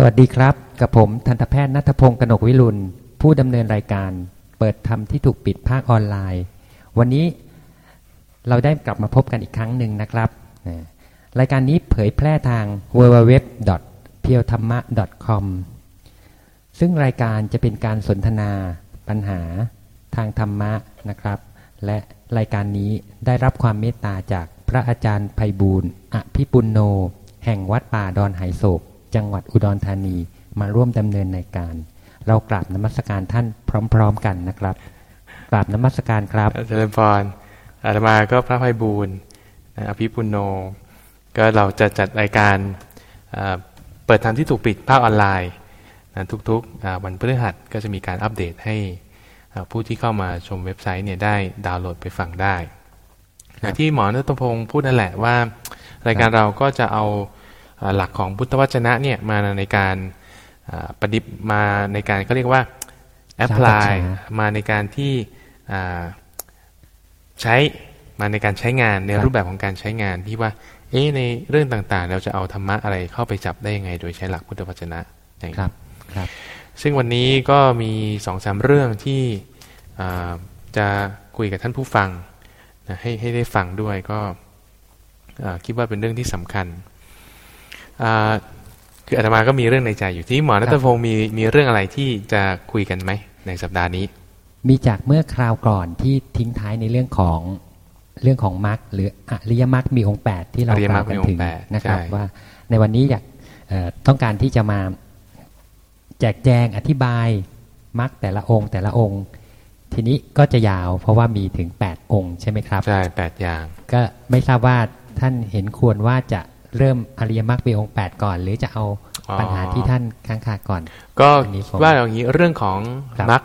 สวัสดีครับ กับผมทันตแพทย์นัทพงศ์กนกวิรุณ ผู้ดำเนินรายการ เปิดธรรมที่ถูกปิดภาคออนไลน์ วันนี้เราได้กลับมาพบกันอีกครั้งหนึ่งนะครับ รายการนี้เผยแพร่ทาง w w w p e o t h a m m a c o m ซึ่งรายการจะเป็นการสนทนาปัญหาทางธรรมะนะครับ และรายการนี้ได้รับความเมตตาจากพระอาจารย์ไพบูลอภิปุณโน แห่งวัดป่าดอนไหโศก จังหวัดอุดรธานีมาร่วมดำเนินในการ เรากราบนมัสการท่านพร้อม ๆ กันนะครับกราบนมัสการครับเจริญพรอาตมาก็พระภัยบูรณ์อภิปุโน ก็เราจะจัดรายการเปิดทางที่ถูกปิดภาคออนไลน์ทุกๆวันพฤหัสก็จะมีการอัปเดตให้ผู้ที่เข้ามาชมเว็บไซต์เนี่ยได้ดาวน์โหลดไปฟังได้ที่หมอณัฐพงศ์พูดนั่นแหละว่า รายการเราก็จะเอา หลักของพุทธวจนะเนี่ยมาในการอ่าประดิษฐ์มาในการเขาเรียกว่าแอพพลายใช้มาในการที่อ่าใช้มาในการใช้งานในครับรูปแบบของการใช้งานที่ว่า เอ๊ะในเรื่องต่างๆ เราจะเอาธรรมะอะไรเข้าไปจับได้ยังไง โดยใช้หลักพุทธวจนะอย่างนี้ครับครับ ซึ่งวันนี้ก็มีสองสามเรื่องที่อ่าจะคุยกับท่านผู้ฟังนะให้ให้ได้ฟังด้วยก็อ่าคิดว่าเป็นเรื่องที่สำคัญอ่า คืออาตมาก็มีเรื่องในใจอยู่ที่หมอณัฐพงศ์มีมีเรื่องอะไรที่จะคุยกันไหมในสัปดาห์นี้ มีจากเมื่อคราวก่อนที่ทิ้งท้ายในเรื่องของเรื่องของมรรคหรืออริยมรรคมีองค์แปดที่เราอริยกมรล่ารวคกันมีองค์ถึงแปดนะครับใช่ว่าในวันนี้อยากเอ่อต้องการที่จะมาแจกแจงอธิบายมรรคแต่ละองค์แต่ละองค์ ทีนี้ก็จะยาวเพราะว่ามีถึง8 องค์ใช่ไหมครับ ใช่แปดอย่าง ก็ไม่ทราบว่าท่านเห็นควรว่าจะ เริ่มอริยมรรคมีองค์8ก่อน หรือจะเอาอ๋อปัญหาที่ท่านค้างคาก่อน ก็อันนี้ผมว่าอย่างนี้เรื่องของครับมรรค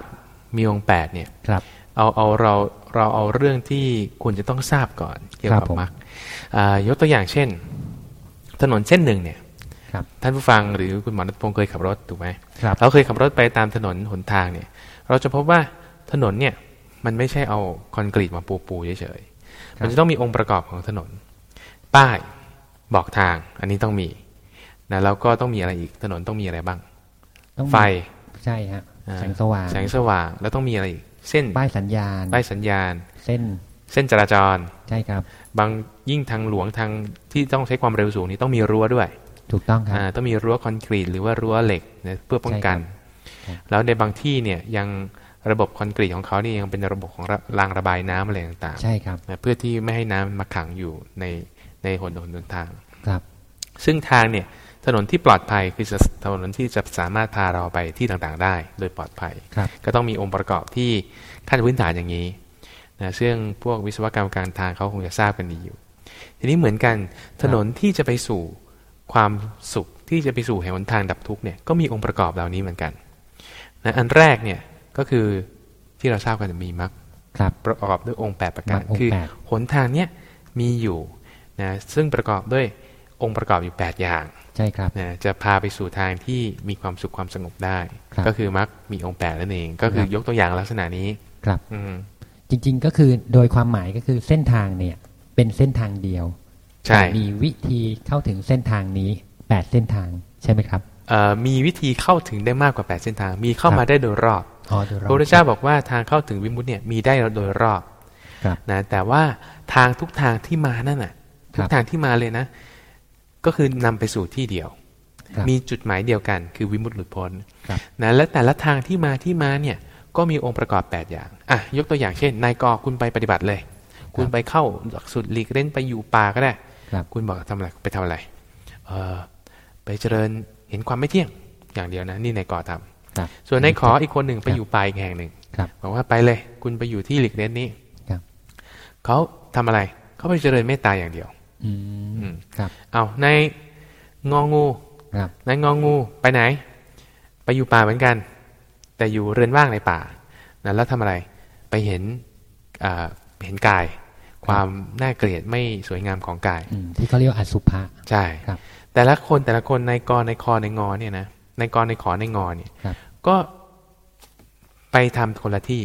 มีองค์แปดเนี่ยครับเอาเอาเราเราเอาเรื่องที่ควรจะต้องทราบก่อนเกี่ยวครักับบผมมรรคอ่ายกตัวอย่างเช่น ถนนเส้นหนึ่งเนี่ยครับท่านผู้ฟังหรือคุณหมอณัฐพงศ์เคยขับรถถูกไหมครับเราเคยขับรถไปตามถนนหนทางเนี่ย เราจะพบว่าถนนเนี่ยมันไม่ใช่เอาคอนกรีตมาปูปูเฉยๆมันจะต้องมีองค์ประกอบของถนน ป้าย บอกทาง อันนี้ต้องมีนะแล้วก็ต้องมีอะไรอีกถนนต้องมีอะไรบ้างต้องมีไฟใช่ฮะอ่าแสงสว่างแสงสว่างแล้วต้องมีอะไรอีกเส้นป้ายสัญญาณป้ายสัญญาณ เส้นเส้นจราจรใช่ครับ บางยิ่งทางหลวงทางที่ต้องใช้ความเร็วสูงนี่ต้องมีรั้วด้วย ถูกต้องครับอ่าต้องมีรั้วคอนกรีตหรือว่ารั้วเหล็กนะเพื่อป้องกันใช่ครับแล้วในบางที่เนี่ยยังระบบคอนกรีตของเขานี่ยังเป็นระบบของระรางระบายน้ำอะไรต่างใช่ครับๆนะเพื่อที่ไม่ให้น้ำมาขังอยู่ใน ในหนหนทางครับ ซึ่งทางเนี่ยถนนที่ปลอดภัยคือถนนที่จะสามารถพาเราไปที่ต่างๆ ได้โดยปลอดภัยครับก็ต้องมีองค์ประกอบที่ขั้นพื้นฐานอย่างนี้นะซึ่งพวกวิศวกรรมการทางเขาคงจะทราบกันดีอยู่ ทีนี้เหมือนกันถนนที่จะไปสู่ความสุขที่จะไปสู่แห่งหนทางดับทุกข์เนี่ยก็มีองค์ประกอบเหล่านี้เหมือนกันนะอันแรกเนี่ยก็คือที่เราทราบกันมีมรรคครับประกอบด้วยองค์ 8 ประการมรรคองค์คือแปดหนทางเนี้ยมีอยู่ นะซึ่งประกอบด้วยองค์ประกอบอยู่ 8 อย่างใช่ครับนะจะพาไปสู่ทางที่มีความสุขความสงบได้ครับก็คือมรรคมีองค์แปดนั่นเองก็คืคอรับยกตัวอย่างลักษณะนี้ครับอืมจริง ๆก็คือโดยความหมายก็คือเส้นทางเนี่ยเป็นเส้นทางเดียวใช่แต่มีวิธีเข้าถึงเส้นทางนี้แปดเส้นทางใช่ไหมครับเอ่อมีวิธีเข้าถึงได้มากกว่า 8 เส้นทาง มีเข้าครับมาได้โดยรอบอ๋อโดยพรระอบพุทธเจ้าบอกว่าทางเข้าถึงวิมุตติเนี่ยมีได้โดยรอบครับนะแต่ว่าทางทุกทางที่มานั่นน่ะครับ ทุกทางที่มาเลยนะ ก็คือนำไปสู่ที่เดียวครับมีจุดหมายเดียวกัน คือวิมุตติหลุดพ้นครับนะและแต่ละทางที่มาที่มาเนี่ยก็มีองค์ประกอบ 8 อย่างอะยกตัวอย่างเช่น นายกคุณไปปฏิบัติเลย คุณไปเข้าหลักสูตรหลีกเล่นไปอยู่ป่าก็ได้ครับคุณบอกทำอะไรไปทำอะไรเออไปเจริญเห็นความไม่เที่ยงอย่างเดียวนะ นี่นายกอทำครับส่วนนายขออีกคนหนึ่งไปครับอยู่ป่าอีกแห่งหนึ่งครับบอกว่าไปเลย คุณไปอยู่ที่หลีกเล่นนี้ครับเขาทำอะไรเขาไปเจริญเมตตาอย่างเดียวอือืมม ครับเอาในงองูครับนายงองูไปไหน ไปอยู่ป่าเหมือนกัน แต่อยู่เรือนว่างในป่านะแล้วทำอะไรไปเห็นอ่าเห็นกาย ความน่าเกลียดไม่สวยงามของกายอืมที่เขาเรียกว่าอสุภะใช่ครับ แต่ละคนแต่ละคนในกรในคอในงอเนี่ยนะในกรในขอในงอเนี่ยครับก็ไปทำคนละที่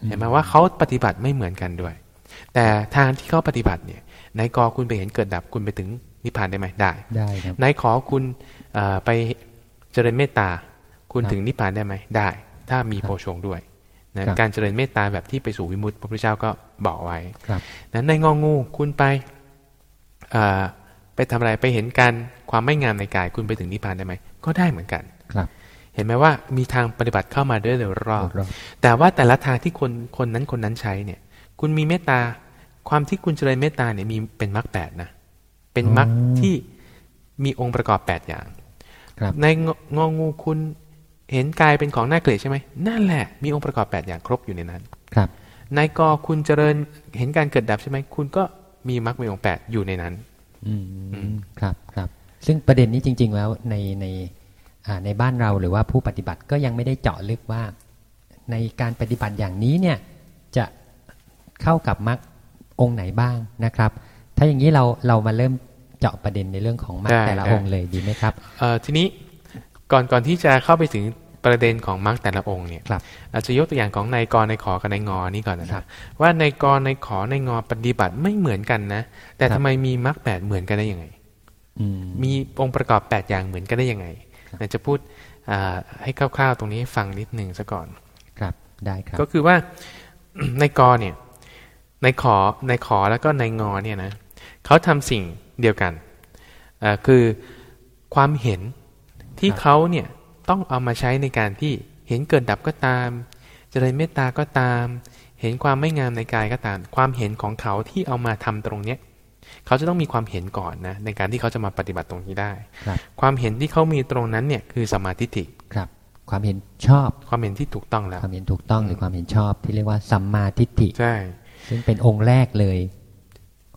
อืมเห็นไหมว่าเขาปฏิบัติไม่เหมือนกันด้วย แต่ทางที่เขาปฏิบัติเนี่ย ในกอคุณไปเห็นเกิดดับคุณไปถึงนิพพานได้ไหมได้ได้ครับในขอคุณเอ่อไปเจริญเมตตา คุณครับถึงนิพพานได้ไหมได้ ถ้ามีโพชงค์ด้วยนะครับการเจริญเมตตาแบบที่ไปสู่วิมุตติพระพุทธเจ้าก็บอกไว้ครับนั้นในงองูคุณไปอ่าไปทำอะไรไปเห็นการความไม่งามในกาย คุณไปถึงนิพพานได้ไหมก็ได้เหมือนกันครับ เห็นไหมว่ามีทางปฏิบัติเข้ามาด้วยเร็วรอบรอบแต่ว่าแต่ละทางที่คนคนนั้นคนนั้นใช้เนี่ย คุณมีเมตตา ความที่คุณเจริญเมตตาเนี่ยมีเป็นมรรคแปดนะ เป็นมรรคที่มีองค์ประกอบแปดอย่างครับในงงองูคุณเห็นกายเป็นของน่าเกลียดใช่ไหมนั่นแหละ มีองค์ประกอบแปดอย่างครบอยู่ในนั้นครับในกอคุณเจริญเห็นการเกิดดับใช่ไหมคุณก็มีมรรคมีองค์แปดอยู่ในนั้น อืมครับครับ ซึ่งประเด็นนี้จริง ๆ แล้วในในอ่าในบ้านเราหรือว่าผู้ปฏิบัติก็ยังไม่ได้เจาะลึกว่า ในการปฏิบัติอย่างนี้เนี่ยจะเข้ากับมรรค องค์ไหนบ้างนะครับ ถ้าอย่างนี้เราเรามาเริ่มเจาะประเด็นในเรื่องของมรรคได้แต่ละได้องค์เลยดีไหมครับเอ่อทีนี้ก่อนก่อนที่จะเข้าไปถึงประเด็นของมรรคแต่ละองค์เนี่ยครับอาจจะยกตัวอย่างของนายกรนายขอกับนายงอนี่ก่อนนะคครัรับบว่านายกรนายขอนายงอปฏิบัติไม่เหมือนกันนะ แต่ครับทำไมมีมรรคแปดเหมือนกันได้ยังไงอืมมีองค์ประกอบแปดอย่างเหมือนกันได้ยังไงครับเดี๋ยวจะพูดอ่าให้คร่าวๆ ตรงนี้ให้ฟังนิดหนึ่งซะก่อน ครับได้ครับ ก็คือว่าในกอเนี่ย ในขอในขอแล้วก็ในงอเนี่ยนะเขาทำสิ่งเดียวกันเอ่อคือความเห็นที่ครับเขาเนี่ยต้องเอามาใช้ในการที่เห็นเกิดดับก็ตาม เจริญเมตตาก็ตาม เห็นความไม่งามในกายก็ตาม ความเห็นของเขาที่เอามาทำตรงเนี้ยเขาจะต้องมีความเห็นก่อนนะในการที่เขาจะมาปฏิบัติตรงนี้ได้ครับความเห็นที่เขามีตรงนั้นเนี่ยคือสมมาธิฏฐิครับ ความเห็นชอบความเห็นที่ถูกต้องแล้วความเห็นถูกต้องหรือความเห็นชอบที่เรียกว่าสัมมาทิฏฐิใช่ ซึ่งเป็นองค์แรกเลย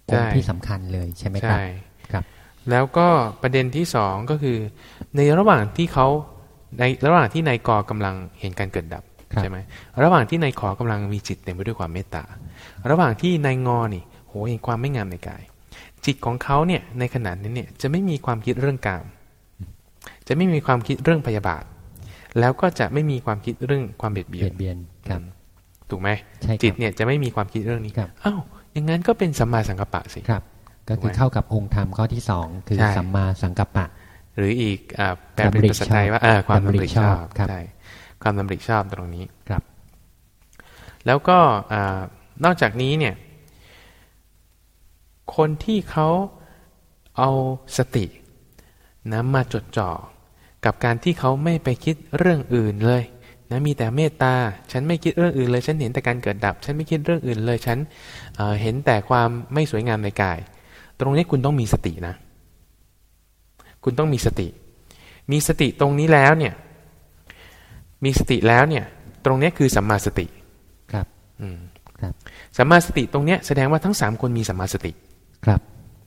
ใช่องค์ที่สำคัญเลยใช่ไหมครับใช่ครับ แล้วก็ประเด็นที่สองก็คือ ในระหว่างที่เขาในระหว่างที่นายกอกำลังเห็นการเกิดดับครับใช่ไหมระหว่างที่นายขอกำลังมีจิตเต็มไปด้วยความเมตตา ระหว่างที่นายงอนี่โหเห็นความไม่งามในกาย จิตของเขาเนี่ยในขณะนั้นเนี่ยจะไม่มีความคิดเรื่องกาม จะไม่มีความคิดเรื่องพยาบาท แล้วก็จะไม่มีความคิดเรื่องความเบียดเบียเบีนยดเบียนครับ ถูกไหมใช่ครับจิตเนี่ยจะไม่มีความคิดเรื่องนี้ครับอ้าวอย่างนั้นก็เป็นสัมมาสังกัปปะสิครับ ก็คือถูกไหมเข้ากับองค์ธรรมข้อที่สองคือใช่สัมมาสังกัปปะ หรืออีกอ่าแปลเป็นดำริภาษาไทยชอบว่าเออความดำดำริริชชออบบครับใช่ความดำริชอบตรงนี้ครับ แล้วก็อ่านอกจากนี้เนี่ย คนที่เขาเอาสตินะมาจดจ่อกับการที่เขาไม่ไปคิดเรื่องอื่นเลย นะมีแต่เมตตา ฉันไม่คิดเรื่องอื่นเลย ฉันเห็นแต่การเกิดดับ ฉันไม่คิดเรื่องอื่นเลย ฉันเอ่อเห็นแต่ความไม่สวยงามในกาย ตรงนี้คุณต้องมีสตินะ คุณต้องมีสติ มีสติตรงนี้แล้วเนี่ย มีสติแล้วเนี่ย ตรงเนี้ยคือสัมมาสติ ครับ อืมครับสัมมาสติตรงเนี้ยแสดงว่าทั้งสามคนมีสัมมาสติ ครับ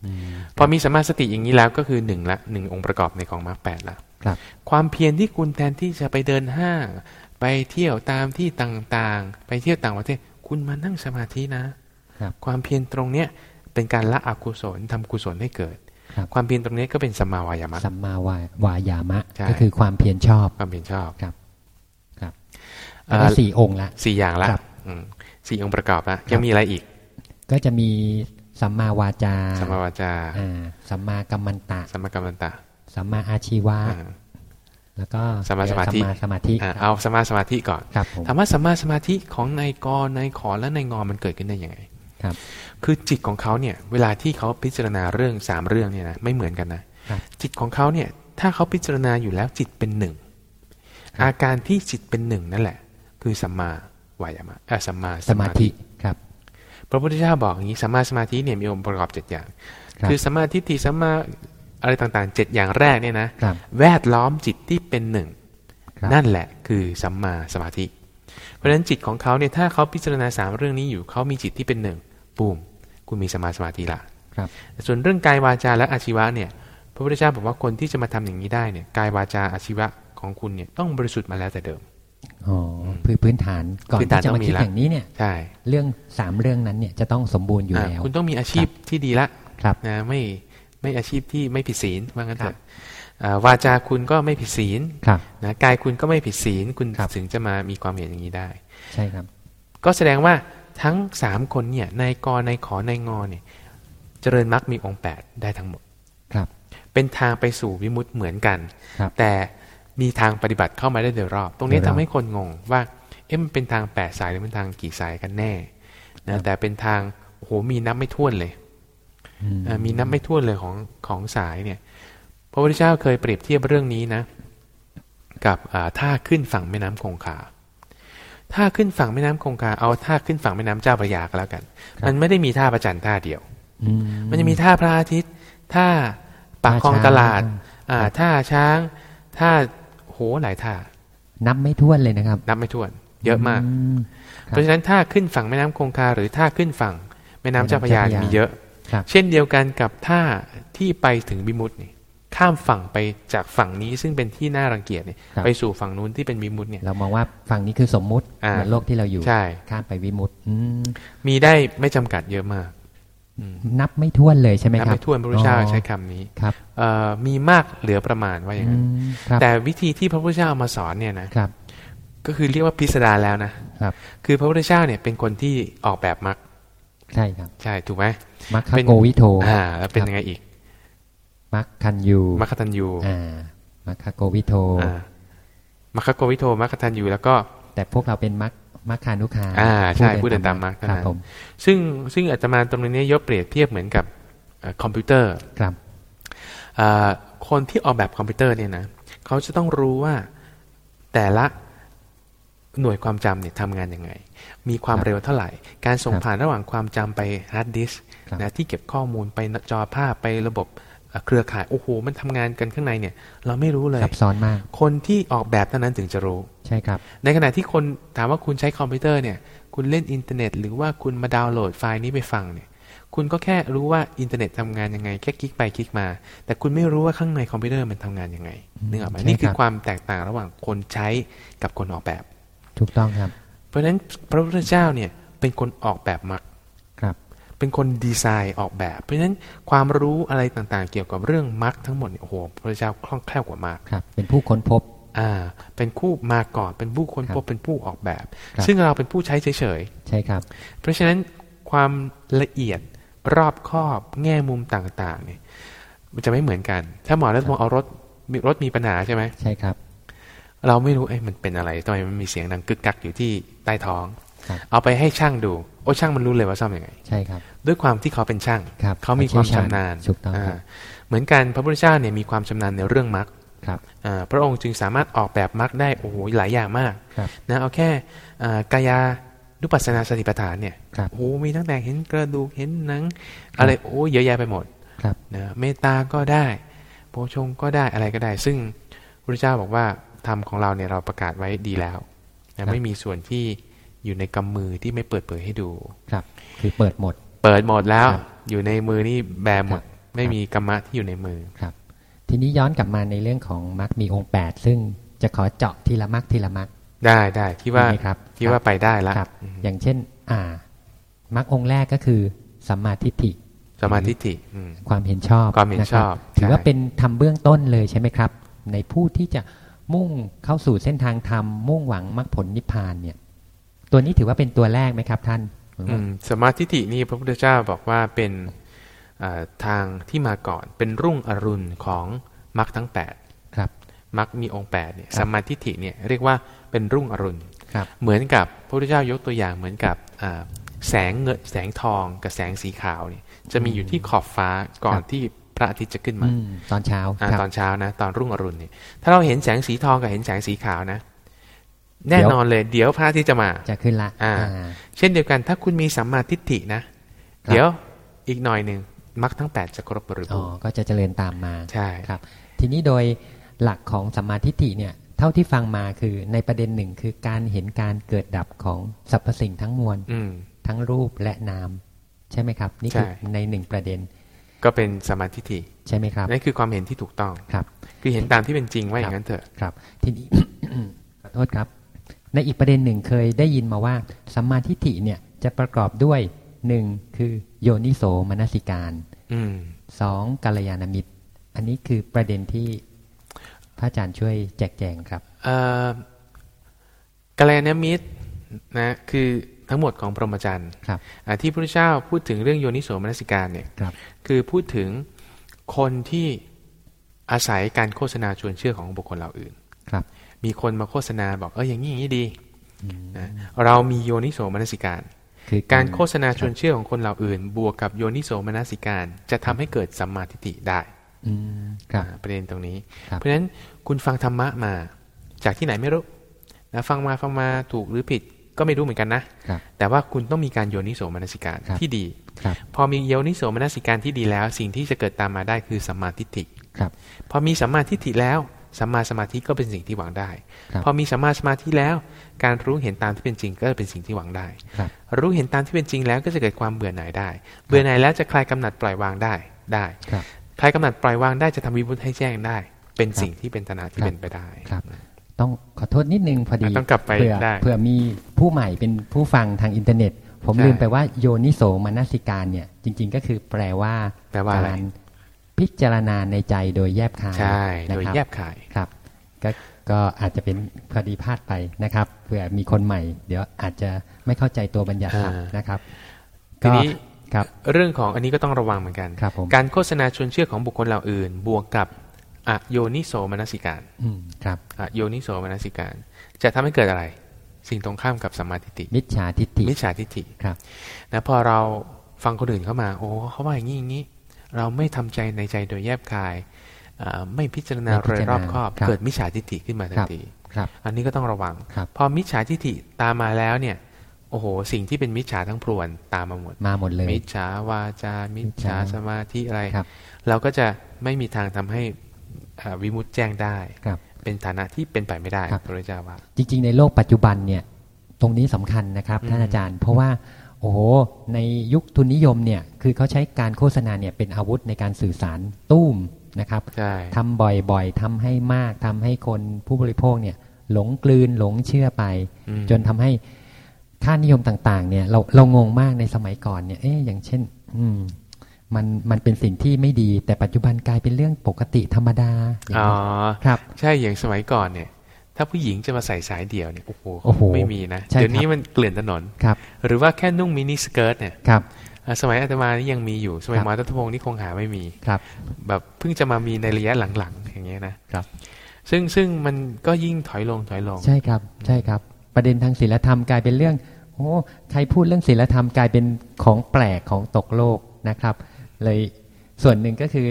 อืมพอมีสัมมาสติอย่างนี้แล้วก็คือหนึ่งละหนึ่งองค์ประกอบในของมรรคแปดละครับความเพียรที่คุณแทนที่จะไปเดินห้าง ไปเที่ยวตามที่ต่างๆ ไปเที่ยวต่างประเทศ คุณมานั่งสมาธินะครับความเพียรตรงเนี้ยเป็นการละอกุศลทำกุศลให้เกิดครับความเพียรตรงเนี้ยก็เป็นสัมมาวายามะสัมมาวาวายามะใช่ก็คือความเพียรชอบ ความเพียรชอบครับ ครับเอ่อแล้วก็สี่องค์ละสี่อย่างละครับอืมสี่องค์ประกอบละยังมีอะไรอีก ก็จะมีสัมมาวาจา สัมมาวาจาอ่าสัมมากัมมันตะ สัมมากัมมันตะ สัมมาอาชีวะอ่า แล้วก็สัมมาสมาธิสัมมาสมาธิอ่าครับเอาสัมมาสมาธิก่อนครับผมถามว่าสัมมาสมาธิของนายกนายขอและนายงอมันเกิดขึ้นได้ยังไงครับ คือจิตของเขาเนี่ย เวลาที่เขาพิจารณาเรื่องสามเรื่องเนี่ยนะไม่เหมือนกันนะครับจิตของเขาเนี่ย ถ้าเขาพิจารณาอยู่แล้วจิตเป็นหนึ่งครับอาการที่จิตเป็นหนึ่งนั่นแหละ คือสัมมาวายามะเอ่อสัมมาสมาธิครับพระพุทธเจ้าบอกอย่างนี้สัมมาสมาธิเนี่ยมีองค์ประกอบเจ็ดอย่างครับคือสัมมาทิฏฐิสัมมา อะไรต่างๆเจ็ดอย่างแรกเนี่ยนะครับแวดล้อมจิตที่เป็นหนึ่งครับนั่นแหละคือสัมมาสมาธิ เพราะฉะนั้นจิตของเขาเนี่ยถ้าเขาพิจารณาสามเรื่องนี้อยู่เขามีจิตที่เป็นหนึ่งปูมคุณมีสมมาสมาธิละครับส่วนเรื่องกายวาจาและอาชีวะเนี่ยพระพุทธเจ้าบอกว่าคนที่จะมาทำอย่างนี้ได้เนี่ยกายวาจาอาชีวะของคุณเนี่ยต้องบริสุทธิ์มาแล้วแต่เดิมอ๋อพื้นพื้นฐานก่อนพื้นฐานที่จะต้มาองมีคิดละอย่างนี้เนี่ยใช่เรื่องสามเรื่องนั้นเนี่ยจะต้องสมบูรณ์อยู่อ่าแล้ว คุณต้องมีอาชีพที่ดีละครับนะไม่ ไม่อาชีพที่ไม่ผิดศีลว่างั้นเถครัอะบอ่าวาจาคุณก็ไม่ผิดศีลครับนะกายคุณก็ไม่ผิดศีลคุณครับถึงจะมามีความเห็นอย่างนี้ได้ ใช่ครับ ก็แสดงว่าทั้งสามคนเนี่ยนายกนายขอนายงอเนี่ย เจริญมรรคมีองค์แปดได้ทั้งหมดครับ เป็นทางไปสู่วิมุตต์เหมือนกันครับแต่มีทางปฏิบัติเข้ามาได้โดยรอบ ตรงนี้โดยรทำอบให้คนงงว่าเอ๊ะมันเป็นทางแปดสายหรือเป็นทางกี่สายกันแน่ครันะบแต่เป็นทางโอ้โหมีนับไม่ถ้วนเลยอื มเอ่อมีนับไม่ถ้วนเลยของของสายเนี่ย พระพุทธเจ้าเคยเปรียบเทียบเรื่องนี้นะ กับอ่าท่าขึ้นฝั่งแม่น้ำคงคาท่าขึ้นฝั่งแม่น้ำคงคาเอาท่าขึ้นฝั่งแม่น้ำเจ้าพระยาก็แล้วกัน มันไม่ได้มีท่าประจันท่าเดียวอืมันจะมีท่าพระอาทิตย์ท่าปากคลองตลาด อ่าท่าช้างท่าโหหลายท่า นับไม่ถ้วนเลยนะครับ นับไม่ถ้วน เยอะมากมครับเพราะฉะนั้นท่าขึ้นฝั่งแม่น้ำคงคาหรือท่าขึ้นฝั่งแม่น้ำเจ้าพระยาแม่น้ำเจ้าพระยามีมีเยอะครับ เช่นเดียวกันกับท่าที่ไปถึงบิมุตนี่ข้ามฝั่งไปจากฝั่งนี้ซึ่งเป็นที่น่ารังเกียจเนี่ยครับไปสู่ฝั่งนู้นที่เป็นบิมุตเนี่ยเรามองว่าฝั่งนี้คือสมมุติอ่าเหมือนโลกที่เราอยู่ใช่ข้ามไปวิมุตติอืมมีได้ไม่จำกัดเยอะมากนับไม่ถ้วนเลยใช่ไหมนับครับไม่ถ้วนพระพุทธเจ้าอ๋อใช้คำนี้ครับเอ่อมีมากเหลือประมาณว่าอย่างอืนั้นมครับแต่วิธีที่พระพุทธเจ้าเอามาสอนเนี่ยนะครับ ก็คือเรียกว่าพิสดารแล้วนะครับ คือพระพุทธเจ้าเนี่ยเป็นคนที่ออกแบบมรรคใช่ครับ ใช่ถูกไหม มัคคเป็นโกวิโทอ่า แล้วเป็นครับยังไงอีก มัคคันยูมรรคตัญญูอ่า มัคคโกวิโทอ่ามัคคโกวิโทมัคคัญญูแล้วก็ แต่พวกเราเป็นมัคมัคคานุคาอ่า ใช่ผู้เดินตามมรรคคเท่ารับนั้นผมซึ่งซึ่งอาตมาตรงนี้ยกเปรียบเทียบเหมือนกับเอ่อคอมพิวเตอร์ ครับอ่าคนที่ออกแบบคอมพิวเตอร์เนี่ยนะ เขาจะต้องรู้ว่าแต่ละ หน่วยความจำเนี่ยทำงานยังไง มีความครับเร็วเท่าไหร่ การส่งครับผ่านระหว่างความจำไปฮาร์ดดิสก์ครับนะที่เก็บข้อมูลไปจอภาพไประบบเอ่อเครือข่าย โอ้โห มันทำงานกันข้างในเนี่ย เราไม่รู้เลยซับซ้อนมาก คนที่ออกแบบเท่านั้นถึงจะรู้ ใช่ครับ ในขณะที่คนถามว่าคุณใช้คอมพิวเตอร์เนี่ย คุณเล่นอินเทอร์เน็ต หรือว่าคุณมาดาวน์โหลดไฟล์นี้ไปฟังเนี่ย คุณก็แค่รู้ว่าอินเทอร์เน็ตทำงานยังไง แค่คลิกไปคลิกมา แต่คุณไม่รู้ว่าข้างในคอมพิวเตอร์มันทำงานยังไงนึกออกไหมใช่นี่คือครับความแตกต่างระหว่างคนใช้กับคนออกแบบ ถูกต้องครับ เพราะฉะนั้นพระพุทธเจ้าเนี่ยเป็นคนออกแบบมรรคครับ เป็นคนดีไซน์ออกแบบ เพราะฉะนั้นความรู้อะไรต่างๆ เกี่ยวกับเรื่องมรรคทั้งหมดเนี่ยโอ้โหพระพุทธเจ้าคล่องแคล่วกว่ามากครับ เป็นผู้ค้นพบอ่าเป็นคู่มาก่อนเป็นผู้คนครับพบเป็นผู้ออกแบบครับซึ่งเราเป็นผู้ใช้เฉยๆใช่ครับ เพราะฉะนั้นความละเอียดรอบคอบแง่มุมต่างๆเนี่ยมันจะไม่เหมือนกัน ถ้าหมอแล้วมองเอารถมีรถมีปัญหาใช่ไหมใช่ครับ เราไม่รู้เอ้ยมันเป็นอะไรทำไมมันมีเสียงดังกึกกักอยู่ที่ใต้ท้องครับเอาไปให้ช่างดู โอ้ช่างมันรู้เลยว่าซ่อมอยังไง ใช่ครับ ด้วยความที่เขาเป็นช่างครับเขามีความเขาเชี่ยวชำชาญนาญถูกต้องครับาเหมือนกันพระพุทธเจ้าเนี่ยมีความชำนาญในเรื่องมรรคครับอ่าพระองค์จึงสามารถออกแบบมรรคได้โอ้โหหลายอย่างมากครับนะเอาแค่อ่ากายานุปัสสนาสติปัฏฐานเนี่ยครับโอ้โหมีตั้งแต่เห็นกระดูกเห็นหนัง อะไรโอ้เยอะแยะไปหมดครับนะเมตตาก็ได้โพชงก็ได้อะไรก็ได้ ซึ่งพระเจ้าบอกว่า ธรรมของเราเนี่ยเราประกาศไว้ดีแล้วนะไม่มีส่วนที่อยู่ในกำมือที่ไม่เปิดเผยให้ดูครับ คือเปิดหมด เปิดหมดแล้วครับอยู่ในมือนี่แบหมดครับไม่มีกรรมะที่อยู่ในมือครับ ทีนี้ย้อนกลับมาในเรื่องของมรรคมีองค์8ซึ่งจะขอเจาะทีละมรรคทีละมรรคได้ได้คิดว่าดีไหมครับคิดว่าไปได้ละครับ อย่างเช่น อ่ามรรคองค์แรกก็คือสัมมาทิฏฐิสมาธิฏฐิอืมความเห็นชอบความเห็นชอบะครัถือว่าใช่เป็นทำเบื้องต้นเลยใช่ไหมครับ ในผู้ที่จะ มุ่งเข้าสู่เส้นทางธรรมมุ่งหวังมรรคผลนิพพานเนี่ย ตัวนี้ถือว่าเป็นตัวแรกไหมครับ ท่านอืมสมาธิฏฐินี่พระพุทธเจ้าบอกว่าเป็นอ่าทางที่มาก่อน เป็นรุ่งอรุณของมรรคทั้งแปดครับมรรคมีองค์แปดเนี่ยครับสมมาทิฏฐิเนี่ยเรียกว่าเป็นรุ่งอรุณครับเหมือนกับพระพุทธเจ้ายกตัวอย่างเหมือนกับอ่าแสงเงินแสงทองกับแสงสีขาวเนี่ยจะมีอยู่ที่ขอบฟ้าก่อนที่ พระอาทิตย์จะขึ้นมาอืมตอนเช้าอ่าครับตอนเช้านะ ตอนรุ่งอรุณเนี่ยถ้าเราเห็นแสงสีทองกับเห็นแสงสีขาวนะ แน่นอนเลย เดี๋ยวพระอาทิตย์จะมาจะขึ้นละอ่าอ่าเช่นเดียวกันถ้าคุณมีสัมมาทิฏฐินะครับเดี๋ยวอีกหน่อยหนึ่งมรรคทั้งแปดจะครบบริอ๋บูอรณ์ก็จะเจริญตามมาใช่ครับ ทีนี้โดยหลักของสัมมาทิฏฐิเนี่ยเท่าที่ฟังมาคือในประเด็นหนึ่งคือการเห็นการเกิดดับของสรรพสิ่งทั้งมวลอืมทั้งรูปและนาม ใช่ไหมครับ นี่คือใช่ในหนึ่งประเด็น ก็เป็นสมมาทิฏฐิใช่ไหมครับนั่นคือความเห็นที่ถูกต้องครับ คือเห็นตามที่เป็นจริงว่าอย่างนั้นเถอะครับ ทีนี้ขอโทษครับในอีกประเด็นหนึ่งเคยได้ยินมาว่าสัมมาทิฏฐิเนี่ยจะประกอบด้วยหนึ่งคือโยนิโสมนสิการอืมสองกัลยาณมิตร อันนี้คือประเด็นที่พระอาจารย์ช่วยแจกแจงครับเอ่อกัลยาณมิตรนะคือ ทั้งหมดของพรหมจรรย์ครับอ่าที่พระพุทธเจ้าพูดถึงเรื่องโยนิโสมนสิการเนี่ยครับคือพูดถึงคนที่อาศัยการโฆษณาชวนเชื่อของบุคคลเหล่าอื่นครับ มีคนมาโฆษณาบอกเอออย่างนี้อย่างนี้ดีนะเรามีโยนิโสมนสิการคือการโฆษณาชวนเชื่อของคนเหล่าอื่น บวกกับโยนิโสมนสิการ จะทำให้เกิดสัมมาทิฏฐิได้อืมครับอ่าประเด็นตรงนี้ครับเพราะฉะนั้นคุณฟังธรรมะมา จากที่ไหนไม่รู้นะฟังมาฟังมาถูกหรือผิด ก็ไม่รู้เหมือนกันนะครับแต่ว่าคุณต้องมีการโยนิโสมนสิการครับที่ดีครับพอมีโยนิโสมนสิการที่ดีแล้ว สิ่งที่จะเกิดตามมาได้คือสัมมาทิฏฐิครับพอมีสัมมาทิฏฐิแล้วสัมมาสมาธิก็เป็นสิ่งที่หวังได้ครับพอมีสัมมาสมาธิแล้ว การรู้เห็นตามที่เป็นจริงก็เป็นสิ่งที่หวังได้ครับรู้เห็นตามที่เป็นจริงแล้วก็จะเกิดความเบื่อหน่ายได้ เบื่อหน่ายแล้วจะคลายกำหนัดปล่อยวางได้ได้ครับคลายกำหนัดปล่อยวางได้จะทำวิมุตติให้แจ้งได้ เป็นสิ่งที่เป็นตนาที่ครับเป็นไปได้ครับ ต้องขอโทษนิดนึงพอดีต้องกลับไปเผื่อได้เผื่อมีผู้ใหม่เป็นผู้ฟังทางอินเทอร์เน็ต ผมใช่ลืมไปว่าโยนิโสมนสิการเนี่ย จริง ๆ ก็คือแปลว่าแปลว่าอะไรการพิจารณาในใจโดยแยบคายใช่นะโดยครับแยบขายครับก็ก็อาจจะเป็นพอดีพลาดไปนะครับเผื่อมีคนใหม่ เดี๋ยวอาจจะไม่เข้าใจตัวบัญญัติศัพท์อ่านนะครับทีนี้ครับเรื่องของอันนี้ก็ต้องระวังเหมือนกันครับผมการโฆษณาชวนเชื่อของบุคคลเหล่าอื่น บวกกับ อโยนิโสมนสิการอืมครับอโยนิโสมนสิการ จะทำให้เกิดอะไร สิ่งตรงข้ามกับสัมมาทิฏฐิ มิจฉาทิฏฐิ มิจฉาทิฏฐิ ครับนะพอเราฟังคนอื่นเข้ามา โอ้เขาว่าอย่างนี้อย่างนี้ เราไม่ทำใจในใจโดยแยบคายอ่าไม่พิจารณาไม่พิโดยจารณารอบคอบครับเกิดมิจฉาทิฏฐิขึ้นมาทัคนรับทีครับอันนี้ก็ต้องระวังครับพอมิจฉาทิฏฐิตามมาแล้วเนี่ย โอ้โห สิ่งที่เป็นมิจฉาทั้งพรวนตามมาหมด มาหมดเลย มิจฉาวาจา มิจฉามิจฉาสมาธิอะไรครับเราก็จะไม่มีทางทำให้อ่า วิมุตติแจ้งได้ครับเป็นฐานะที่เป็นไปไม่ได้ครับพระพุทธเจ้าว่าจริง ๆ ในโลกปัจจุบันเนี่ยตรงนี้สำคัญนะครับอืมท่านอาจารย์ เพราะว่าโอ้โหในยุคทุนนิยมเนี่ยคือเขาใช้การโฆษณาเนี่ยเป็นอาวุธในการสื่อสารตุ้มนะครับใช่ทำบ่อยๆทำให้มากทำให้คนผู้บริโภคเนี่ยหลงกลืนหลงเชื่อไปอืมจนทำให้ค่านิยมต่างๆเนี่ยเราเรางงมากในสมัยก่อนเนี่ยเอ๊ะอย่างเช่นอื มมันมันเป็นสิ่งที่ไม่ดี แต่ปัจจุบันกลายเป็นเรื่องปกติธรรมดาอย่างอ๋อนี้ครับใช่อย่างสมัยก่อนเนี่ย ถ้าผู้หญิงจะมาใส่สายเดี่ยวเนี่ยโอ้โหโอ้โหไม่มีนะใช่เดี๋ยวนี้ครับมันเกลื่อนถนนครับหรือว่าแค่นุ่งมินิสเกิร์ตเนี่ยครับอ่าสมัยอาตมานี่ยังมีอยู่ สมัยครับหมอรัตพงศ์นี่คงหาไม่มีครับ แบบเพิ่งจะมามีในระยะหลังๆ อย่างเงี้ยนะครับ ซึ่งซึ่งมันก็ยิ่งถอยลงถอยลง ใช่ครับ ใช่ครับ ประเด็นทางศีลธรรมกลายเป็นเรื่องโอ้ใครพูดเรื่องศีลธรรมกลายเป็นของแปลกของตกโลกนะครับ เลยส่วนหนึ่งก็คือ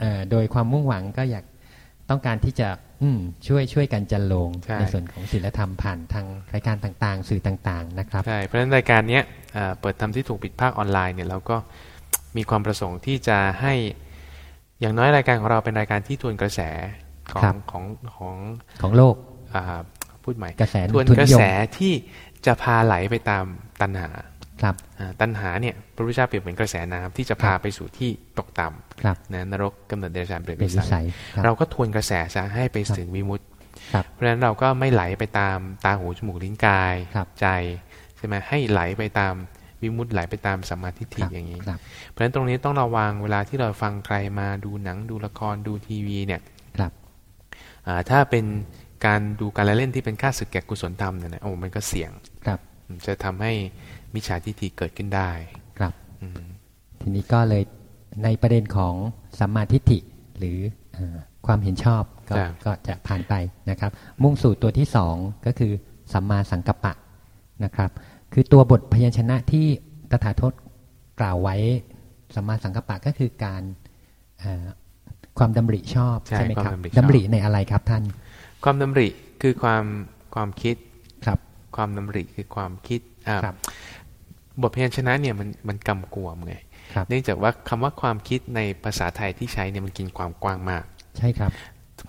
เออโดยความมุ่งหวังก็อยากต้องการที่จะอืมช่วยช่วยกันจันโลงใช่ในส่วนของศีลธรรมผ่านทางรายการต่างๆ สื่อต่างๆนะครับใช่เพราะฉะนั้นรายการเนี้ยอ่าเปิดทำที่ถูกปิดภาคออนไลน์เนี่ยเราก็มีความประสงค์ที่จะให้อย่างน้อยรายการของเราเป็นรายการที่ทวนกระแสขอครังบของของของโลกอ่าพูดใหม่กระแสทวนทุนกระนิยมแสที่จะพาไหลไปตามตัณหา ครับอ่าตัณหาเนี่ยพระพุทธเจ้าเปรียบเหมือนกระแสน้ำที่จะพาไปสู่ที่ตกต่ำครับนะนรกกำเนิดเดรัจฉานเปรตเป็นวิวิสัสัยยครับเราก็ทวนกระแสซะให้ไปถึงวิมุตติครับเพราะฉะนั้นเราก็ไม่ไหลไปตามตาหูจมูกลิ้นกายครับใจใช่ไหมให้ไหลไปตามวิมุตติไหลไปตามสัมมาทิฏฐิครับอย่างนี้ครับเพราะฉะนั้นตรงนี้ต้องระวังเวลาที่เราฟังใครมาดูหนังดูละครดูทีวีเนี่ยครับอ่าถ้าเป็นการดูการละเล่นที่เป็นค่าศึกแก่กุศลธรรมเนี่ยนะโอ้มันก็เสี่ยงครับ จะทำให้มิจฉาทิฏฐิเกิดขึ้นได้ ครับอืมทีนี้ก็เลยในประเด็นของสัมมาทิฏฐิหรือเออความเห็นชอบก็ครับก็จะผ่านไปนะครับ มุ่งสู่ตัวที่สองก็คือสัมมาสังกัปปะนะครับ คือตัวบทพยัญชนะที่ตถาคตกล่าวไว้สัมมาสังกัปปะก็คือการเอ่อความดำริชอบใช่ไหมครับความดำริชอบดำริในอะไรครับท่าน ความดำริคือความความคิด ครับความดำริคือความคิดอ่าครับบทพยัญชนะเนี่ยมันมันกำกวมไงครับเนื่องจากว่าคำว่าความคิดในภาษาไทยที่ใช้เนี่ยมันกินความกว้างมาก ใช่ครับ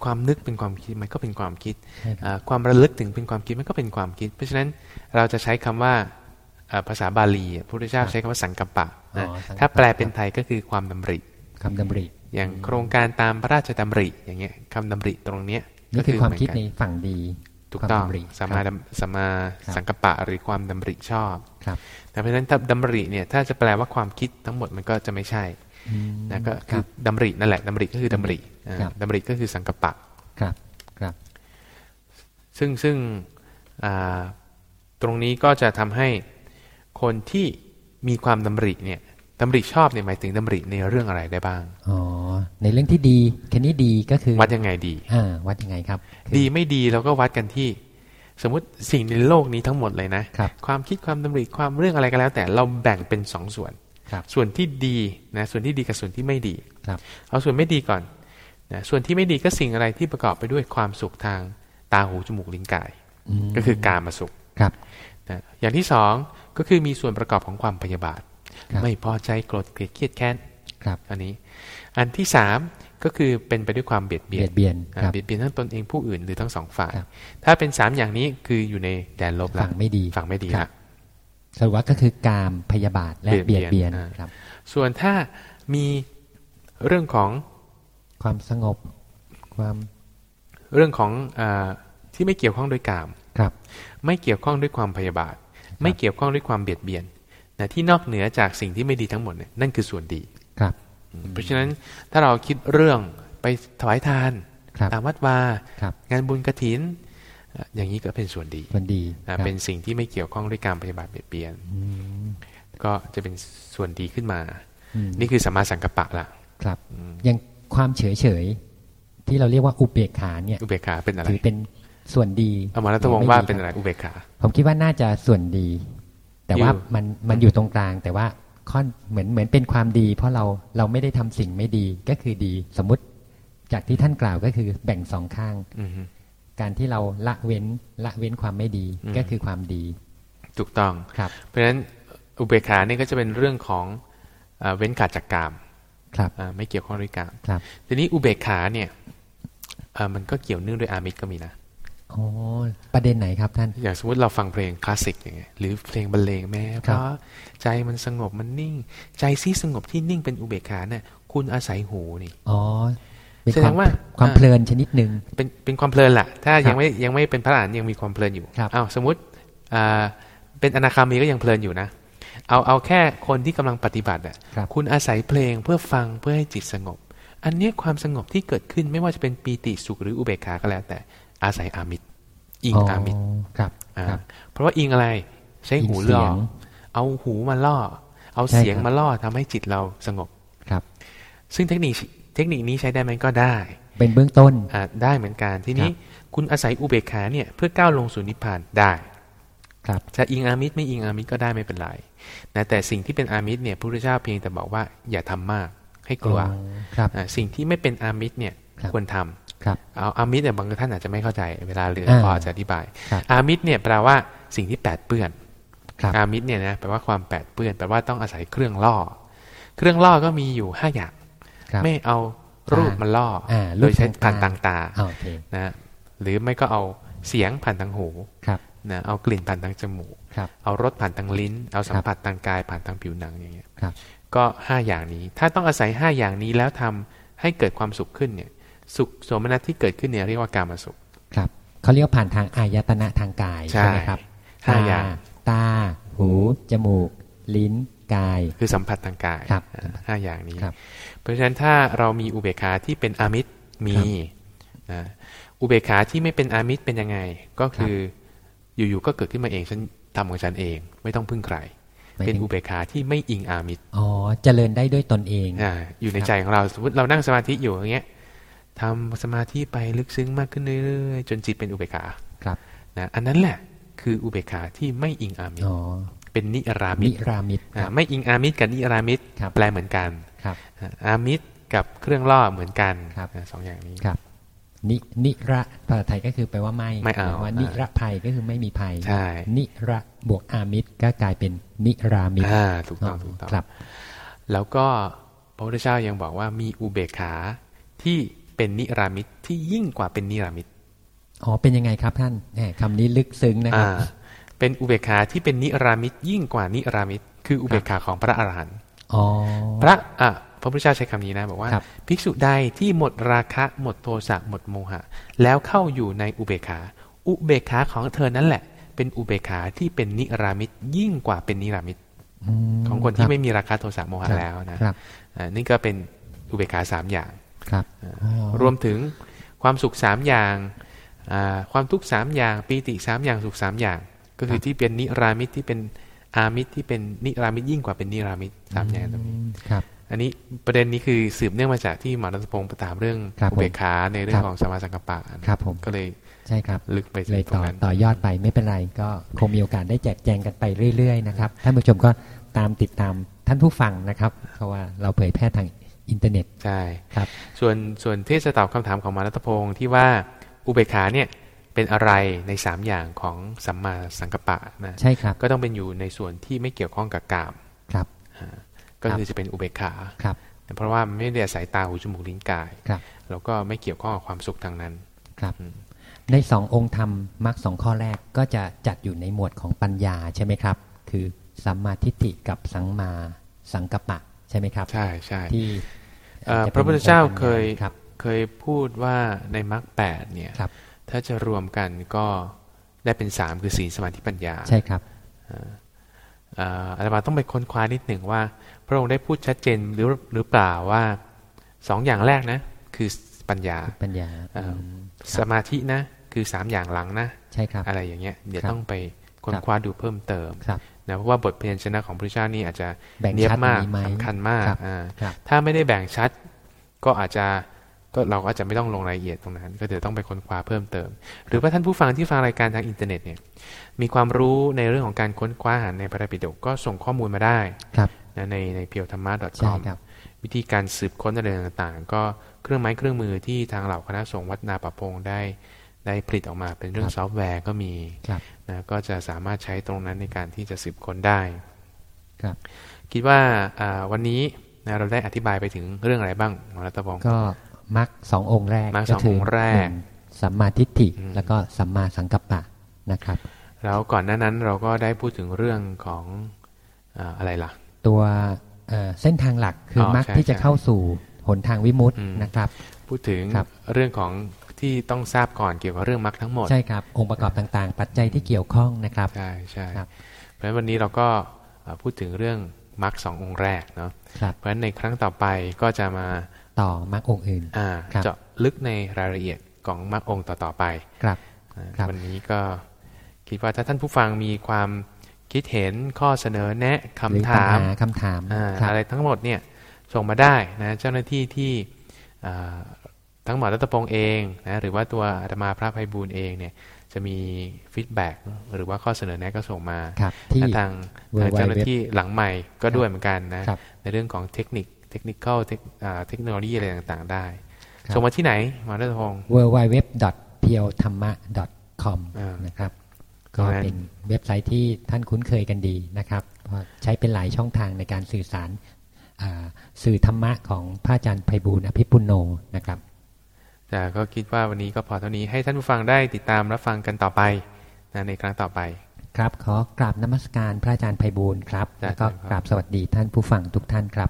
ความนึกเป็นความคิดมันก็เป็นความคิดใช่ครับอ่าความระลึกถึงเป็นความคิดมันก็เป็นความคิด เพราะฉะนั้นเราจะใช้คำว่าอ่าภาษาบาลีอะพระพุทธเจ้าใช้คำว่าสังกัปปะนะอ๋อสังกัปปะถ้าแปลเป็นไทยก็คือความดำริคำดำริ อย่างโครงการตามพระราชดำริอย่างเงี้ยคำดำริตรงเนี้ยนี่คือความเหคิดกัในฝั่งดี ถูกต้องวามดำริสัมมาครับดำสัมมาครับสังกัปปะหรือความดำริชอบครับแต่เพราะฉะนั้นถ้าดำริเนี่ยถ้าจะแปลว่าความคิดทั้งหมดมันก็จะไม่ใช่อืมนะก็คคืรัอบดำรินั่นแหละดำริก็คือดำริอ่าครับดำริก็คือสังกัปปะครับครับ ซึ่งซึ่งอ่าตรงนี้ก็จะทำให้คนที่มีความดำริเนี่ยต ดำริชอบเนี่ยหมายถึงดำริในเรื่องอะไรได้บ้าง อ๋อ ในเรื่องที่ดีแค่นี้ดีก็คือ วัดยังไงดี อ่า วัดยังไงครับคือดีไม่ดีเราก็วัดกันที่ สมมติสิ่งในโลกนี้ทั้งหมดเลยนะครับความคิดความดำริความเรื่องอะไรก็แล้ว แต่เราแบ่งเป็นสองส่วนครับส่วนที่ดีนะ ส่วนที่ดีกับส่วนที่ไม่ดีครับเอาส่วนไม่ดีก่อนนะส่วนที่ไม่ดีก็สิ่งอะไรที่ประกอบไปด้วยความสุขทางตาหูจมูกลิ้นกายอืมก็คือการมาสุขครับนะอย่างที่สองก็คือมีส่วนประกอบของความพยาบาทครับ ไม่พอใจโกรธเกลียดเครียดแค้นครับ อันนี้ อันที่สามก็คือเป็นไปด้วยความเบียดเบีเบียยนดเบียนอ่าครับเบียดเบียนทั้งตนเองผู้อื่นหรือทั้งสองฝ่ายครับถ้าเป็นสามอย่างนี้คืออยู่ในแดนลบละฝั่งไม่ดีฝั่งไม่ดีครัละบสรุปว่าก็คือกามพยาบาทและเบีเบียยดดเบีเบียยนนอ่าครับ ส่วนถ้ามีเรื่องของความสงบความเรื่องของอาที่ไม่เกี่ยวข้องด้วยกามครับ ไม่เกี่ยวข้องด้วยความพยาบาท ไม่เกี่ยวข้องด้วยความเบียดเบียน นะที่นอกเหนือจากสิ่งที่ไม่ดีทั้งหมดเนี่ยนั่นคือส่วนดีครับ เพราะฉะนั้นถ้าเราคิดเรื่องไปถวายทานครับตามวัดวาครับงานบุญกระถินอะอย่างนี้ก็เป็นส่วนดีมันดีอะครับเป็นสิ่งที่ไม่เกี่ยวข้องด้วยการปฏิบัติเบียดเบียนอืมก็จะเป็นส่วนดีขึ้นมาอืมนี่คือสัมมาสังกัปปะละครับอย่างความเฉยเฉยๆที่เราเรียกว่าอุเบกขาเนี่ยอุเบกขาเป็นอะไรถือเป็นส่วนดีเอามาแล้วตวงหว่าม่ดีเป็นคอะบไรอุเบกขา ผมคิดว่าน่าจะส่วนดี แต่ว่าอยู่มันมันอยู่ตรงกลาง แต่ว่าค่อนเหมือนเหมือนเป็นความดี เพราะเราเราไม่ได้ทำสิ่งไม่ดีก็คือดีสมมุติจากที่ท่านกล่าวก็คือแบ่งสองข้างอือฮึการที่เราละเว้นละเว้นความไม่ดีอืมก็คือความดี ถูกต้องครับ เพราะฉะนั้นอุเบกขานี่ก็จะเป็นเรื่องของอ่าเว้นขาดจากกามครับอ่าไม่เกี่ยวข้องด้วยกามครับ ทีนี้อุเบกขาเนี่ยอ่ามันก็เกี่ยวเนื่องด้วยอามิตรก็มีนะ อ๋อประเด็นไหนครับท่าน อย่างสมมติเราฟังเพลงคลาสสิกอย่างเงี้ยหรือเพลงบรรเลงแม้เพครับราะใจมันสงบมันนิ่ง ใจที่สงบที่นิ่งเป็นอุเบกขาเนี่ยคุณอาศัยหูนี่อ๋อเป็นแสคดวามงว่าความอ่าเพลินชนิดหนึ่งเป็นเป็นความเพลินแหละถ้าครับยังไม่ยังไม่เป็นพระอรหันต์ยังมีความเพลินอยู่ครับอ้าวสมมติอ่าเป็นอนาคามีก็ยังเพลินอยู่นะ เอาเอาแค่คนที่กำลังปฏิบัติอะครับคุณอาศัยเพลงเพื่อฟังเพื่อให้จิตสงบ อันเนี้ยความสงบที่เกิดขึ้นไม่ว่าจะเป็นปีติสุขหรืออุเบกขาก็แล้วแต่ อาศัยอามิตรอิงอามิตรครับอ่าครับเพราะว่าอิงอะไร ใช้หูอิงเสีล่ยองเอาหูมาล่อ เอาใช่เสียงครับมาล่อทำให้จิตเราสงบครับ ซึ่งเทคนิคเทคนิคนี้ใช้ได้ไหมก็ได้ เป็นเบื้องต้นอ่าได้เหมือนกันทีนี้คุณอาศัยอุเบกขาเนี่ยเพื่อก้าวลงสู่นิพพานได้ ครับจะอิงอามิตรไม่อิงอามิตรก็ได้ไม่เป็นไรนะแต่สิ่งที่เป็นอามิตรเนี่ยพระพุทธเจ้าเพียงแต่บอกว่าอย่าทำมากให้กลัวอ๋อครับอ่าสิ่งที่ไม่เป็นอามิตรเนี่ยครับควรทำครับ เอาอามิตรเนี่ยบางท่านอาจจะไม่เข้าใจเวลาเรียนอ่าพอจะอธิบายครับอามิตรเนี่ยแปลว่าสิ่งที่แปดเปื้อนครับอามิตรเนี่ยนะแปลว่าความแปดเปื้อนแปลว่าต้องอาศัยเครื่องล่อ เครื่องล่อก็มีอยู่ห้าอย่างครับไม่เอารูปมาล่ออาโดยใช้รูปผ่านทาทางงตาอ่าโอเคนะหรือไม่ก็เอาเสียงผ่านทางหูครับนะเอากลิ่นผ่านทางจมูกครับเอารสผ่านทางลิ้น เอาสัมครับผัสทางกายผ่านทางผิวหนังอย่างเงี้ยครับก็ห้าอย่างนี้ ถ้าต้องอาศัยห้าอย่างนี้แล้วทำให้เกิดความสุขขึ้นเนี่ย สุขโสมนัสที่เกิดขึ้นเนี่ยเรียกว่าการมาสุข ครับเขาเรียกว่าผ่านทางอายตนะทางกายใช่ใช่ไหมครับห้าตาอย่างตา หู จมูก ลิ้น กาย คือสัมผัสทางกายครับอ่าห้าอย่างนี้ครับเพราะฉะนั้นถ้าเรามีอุเบกขาที่เป็นอามิตรมีนะอุเบกขาที่ไม่เป็นอามิตรเป็นยังไง ก็คืออยู่ๆก็เกิดขึ้นมาเองฉันทำของฉันเอง ไม่ต้องพึ่งใครหมายถึงเป็นอุเบกขาที่ไม่อิงอามิตรอ๋อเจริญได้ด้วยตนเองอ่าอยู่ในครับใจของเราสมมติเรานั่งสมาธิอยู่อย่างเงี้ย ทำสมาธิไปลึกซึ้งมากขึ้นเรื่อยๆจนจิตเป็นอุเบกขาครับนะอันนั้นแหละคืออุเบกขาที่ไม่อิงอามิตรอ๋อเป็นนิรามินิตรรามิตรคอ่ารับไม่อิงอามิตรกับนิรามิตรครับแปลเหมือนกันครับอ่าอามิตรกับเครื่องล่อเหมือนกันครับอ่าสองอย่างนี้ครับนินิระภาษาไทยก็คือแปลว่าไม่ไม่เอาแปลว่าอ่านินิระภัยก็คือไม่มีภัยใช่นิระบวกอามิตรก็กลายเป็นนิรามิตรอ่าถูกต้องถูกต้องครับ แล้วก็พระพุทธเจ้ายังบอกว่ามีอุเบกขาที่ เป็นนิรามิตรที่ยิ่งกว่าเป็นนิรามิตรอ๋อเป็นยังไงครับท่านแหมคำนี้ลึกซึ้งนะคอ่ารับเป็นอุเบกขาที่เป็นนิรามิตรยิ่งกว่านิรามิตรคืออุเบกขาของพระอรหันต์อ๋อพระอะพระพุทธเจ้าใช้คำนี้นะบอกว่าครับภิกษุใดที่หมดราคะหมดโทสะหมดโมหะ แล้วเข้าอยู่ในอุเบกขา อุเบกขาของเธอนั่นแหละ เป็นอุเบกขาที่เป็นนิรามิตรยิ่งกว่าเป็นนิรามิตรมของคนรัที่บไม่มีราคะโทสะโมหะครับแล้วนะครับอ่านี่ก็เป็นอุเบกขาสามอย่าง ครับอ๋อรวมถึงความสุขสามอย่างอ่าความทุกข์สามอย่างปีติสามอย่างสุขสามอย่าง ก็คือที่เป็นนิรามิตที่เป็นอามิตรที่เป็นนิรามิตยิ่งกว่าเป็นนิรามิตสามอย่างตรงนี้ครับอันนี้ประเด็นนี้คือสืบเนื่องมาจากที่หมอรัตพงศ์ประถามเรื่องครับผมอุเบกขาในเรื่อครังบของสมาสังกปปะนะครับผมก็เลยใช่ครับลึกไปเลยตรต่องนั้นต่อยอดไปไม่เป็นไรก็คงมีโอกาสได้แจกแจงกันไปเรื่อยๆนะครับท่านผู้ชมก็ตามติดตามท่านผู้ฟังนะครับเพราะว่าเราเผยแพร่ทาง อินเทอร์เน็ตใช่ครับ ส่วนส่วนที่จะตอบคำถามของหมอรัตพงศ์ที่ว่าอุเบกขาเนี่ยเป็นอะไรในสามอย่างของสัมมาสังกปปะนะใช่ครับก็ต้องเป็นอยู่ในส่วนที่ไม่เกี่ยวข้องกับกามครับอ่าก็คือจะเป็นอุเบกขาครับเพราะว่าไม่ได้อาศัยตาหูจมูกลิ้นกายครับแล้วก็ไม่เกี่ยวข้องกับความสุขทางนั้นครับอืมในสององค์ธรรมมรรคสองข้อแรกก็จะจัดอยู่ในหมวดของปัญญาใช่ไหมครับ คือสัมมาทิฏฐิกับสังมาสังกัปปะใช่ไหมครับ ใช่ใช่ที่เอ่อจพระพุทธเจ้าป็นเคยครับเคยพูดว่าในมรรคแปดเนี่ยครับถ้าจะรวมกันก็ได้เป็นสามคือศีลสมาธิปัญญาใช่ครับเอ่ออาตมาต้องไปค้นคว้านิดหนึ่งว่า พระองค์ได้พูดชัดเจนหรือหรือเปล่าว่าสองอย่างแรกนะ คือปัญญาปัญญาเอ่อมสมาธินะ คือสามอย่างหลังนะ ใช่ครับ อะไรอย่างเงี้ย เดี๋ยวครับต้องไปค้นครับคว้าดูเพิ่มเติมครับ นะเพราะว่าบทพยัญชนะของพระเจ้านี่อาจจะแบ่งเนียบชัดมากมีไหมสำคัญมากครับอ่าครับถ้าไม่ได้แบ่งชัดก็อาจจะก็เราก็อาจจะไม่ต้องลงรายละเอียดตรงนั้น ก็เดี๋ยวต้องไปค้นคว้าเพิ่มเติม หรือว่าท่านผู้ฟังที่ฟังรายการทางอินเทอร์เน็ตเนี่ยมีความรู้ในเรื่องของการค้นคว้าหาในพระไตรปิฎกก็ส่งข้อมูลมาได้ครับนะในในเพียวธรรมะใช่ .com ครับวิธีการสืบค้นอะไรต่างๆ ก็เครื่องไม้เครื่องมือที่ทางเหล่าคณะสงฆ์วัดนาประพงได้ ได้ผลิตออกมาเป็นเรื่องครับซอฟต์แวร์ก็มีครับนะก็จะสามารถใช้ตรงนั้นในการที่จะสืบค้นได้ครับคิดว่าอ่าวันนี้นะเราได้อธิบายไปถึงเรื่องอะไรบ้างหมอรัตพงศ์ก็มรรคสององค์แรกมรรคสองคืองค์แรกหนึ่งสัมมาทิฏฐิอืมแล้วก็สัมมาสังกัปปะนะครับ แล้วก่อนหน้านั้นเราก็ได้พูดถึงเรื่องของอ่าอะไรล่ะ ตัวเอ่อเส้นทางหลักคือออมรรคใช่ที่จะใช่เข้าสู่หนทางวิมุตติอืมนะครับ พูดถึงครับเรื่องของ ที่ต้องทราบก่อนเกี่ยวกับเรื่องมรรคทั้งหมด ใช่ครับ องค์ประกอบต่างๆ ปัจจัยที่เกี่ยวข้องนะครับ ใช่ใช่ครับเพราะฉะนั้นวันนี้เราก็อ่าพูดถึงเรื่องมรรคสององค์แรกเนาะครับเพราะฉะนั้นในครั้งต่อไปก็จะมาต่อมรรคองค์อื่นอ่าครับเจาะลึกในรายละเอียดของมรรคองค์ต่อๆไปครับอ่าครับวันนี้ก็คิดว่าถ้าท่านผู้ฟังมีความคิดเห็นข้อเสนอแนะหรือคำปัญถามหาคำถามอ่าครับอะไรทั้งหมดเนี่ยส่งมาได้นะเจ้าหน้าที่ที่อ่า ทั้งหมอรัตพงศ์เองนะหรือว่าตัวอาตมาพระไพบูลย์เองเนี่ยจะมี feedback หรือว่าข้อเสนอแนะก็ส่งมาครับที่และทาง www ทางเจ้าหน้าที่หลังใหม่ก็ด้วยเหมือนกันนะครับในเรื่องของเทคนิคเทคนิคเทคเทคโนโลยีอะไรต่างๆ ได้ครับส่งมาที่ไหนหมอรัตพงศ์ w w w p e o t h a m m a com อ่านนะครับตรก็งนั้นเป็นเว็บไซต์ที่ท่านคุ้นเคยกันดีนะครับเพราะใช้เป็นหลายช่องทางในการสื่อสารอ่าสื่อธรรมะของพระอาจารย์ไพบูลย์อภิปุโนนะครับ แต่ก็คิดว่าวันนี้ก็พอเท่านี้ให้ท่านผู้ฟังได้ติดตามรับฟังกันต่อไปนะในครั้งต่อไป ครับขอกราบนมัสการพระอาจารย์ไพบูลย์ครับจ้ะแล้วก็ครับกราบสวัสดีท่านผู้ฟังทุกท่านครับ